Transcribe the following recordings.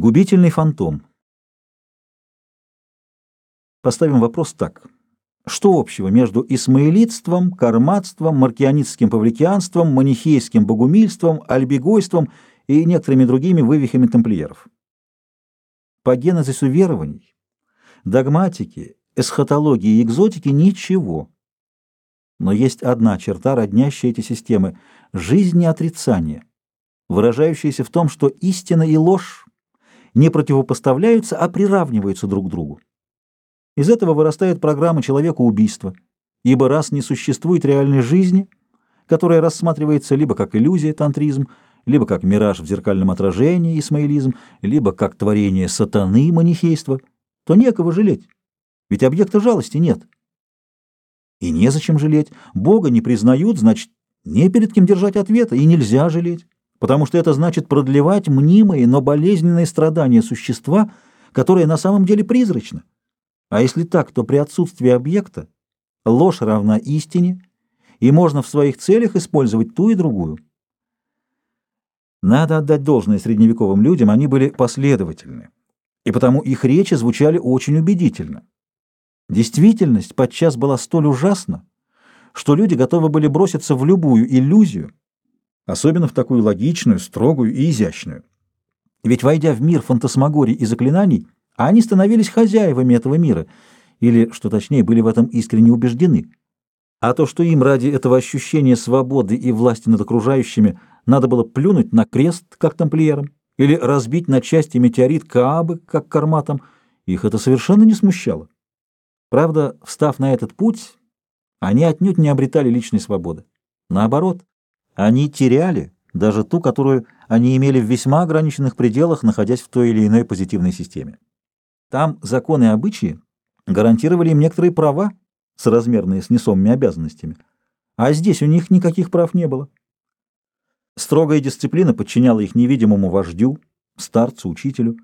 Губительный фантом. Поставим вопрос так. Что общего между исмаилитством, карматством, маркианитским павликианством, манихейским богумильством, альбегойством и некоторыми другими вывихами тамплиеров? По генезису верований, догматики, эсхатологии и экзотики ничего. Но есть одна черта, роднящая эти системы – жизнеотрицание, выражающаяся в том, что истина и ложь не противопоставляются, а приравниваются друг к другу. Из этого вырастает программа человека убийства, ибо раз не существует реальной жизни, которая рассматривается либо как иллюзия, тантризм, либо как мираж в зеркальном отражении, исмаилизм, либо как творение сатаны, манихейство, то некого жалеть, ведь объекта жалости нет. И незачем жалеть, Бога не признают, значит, не перед кем держать ответа, и нельзя жалеть потому что это значит продлевать мнимые, но болезненные страдания существа, которое на самом деле призрачно. А если так, то при отсутствии объекта ложь равна истине, и можно в своих целях использовать ту и другую. Надо отдать должное средневековым людям, они были последовательны, и потому их речи звучали очень убедительно. Действительность подчас была столь ужасна, что люди готовы были броситься в любую иллюзию, особенно в такую логичную, строгую и изящную. Ведь, войдя в мир фантасмагорий и заклинаний, они становились хозяевами этого мира, или, что точнее, были в этом искренне убеждены. А то, что им ради этого ощущения свободы и власти над окружающими надо было плюнуть на крест, как тамплиерам, или разбить на части метеорит Каабы, как карматом, их это совершенно не смущало. Правда, встав на этот путь, они отнюдь не обретали личной свободы. Наоборот, они теряли даже ту, которую они имели в весьма ограниченных пределах, находясь в той или иной позитивной системе. Там законы и обычаи гарантировали им некоторые права, соразмерные с несомыми обязанностями, а здесь у них никаких прав не было. Строгая дисциплина подчиняла их невидимому вождю, старцу, учителю,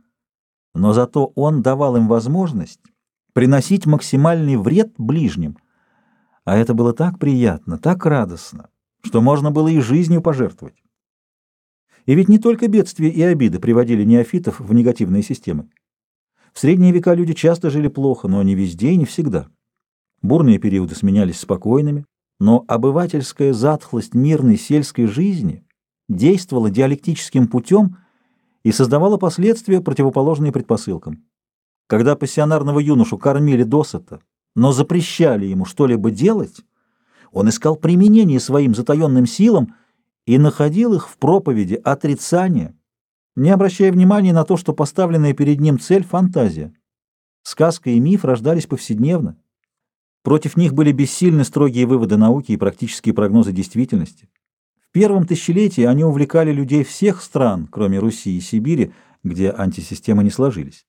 но зато он давал им возможность приносить максимальный вред ближним, а это было так приятно, так радостно что можно было и жизнью пожертвовать. И ведь не только бедствия и обиды приводили неофитов в негативные системы. В средние века люди часто жили плохо, но не везде и не всегда. Бурные периоды сменялись спокойными, но обывательская затхлость мирной сельской жизни действовала диалектическим путем и создавала последствия, противоположные предпосылкам. Когда пассионарного юношу кормили досыта, но запрещали ему что-либо делать, он искал применение своим затаенным силам и находил их в проповеди отрицания, не обращая внимания на то, что поставленная перед ним цель — фантазия. Сказка и миф рождались повседневно. Против них были бессильны строгие выводы науки и практические прогнозы действительности. В первом тысячелетии они увлекали людей всех стран, кроме Руси и Сибири, где антисистемы не сложились.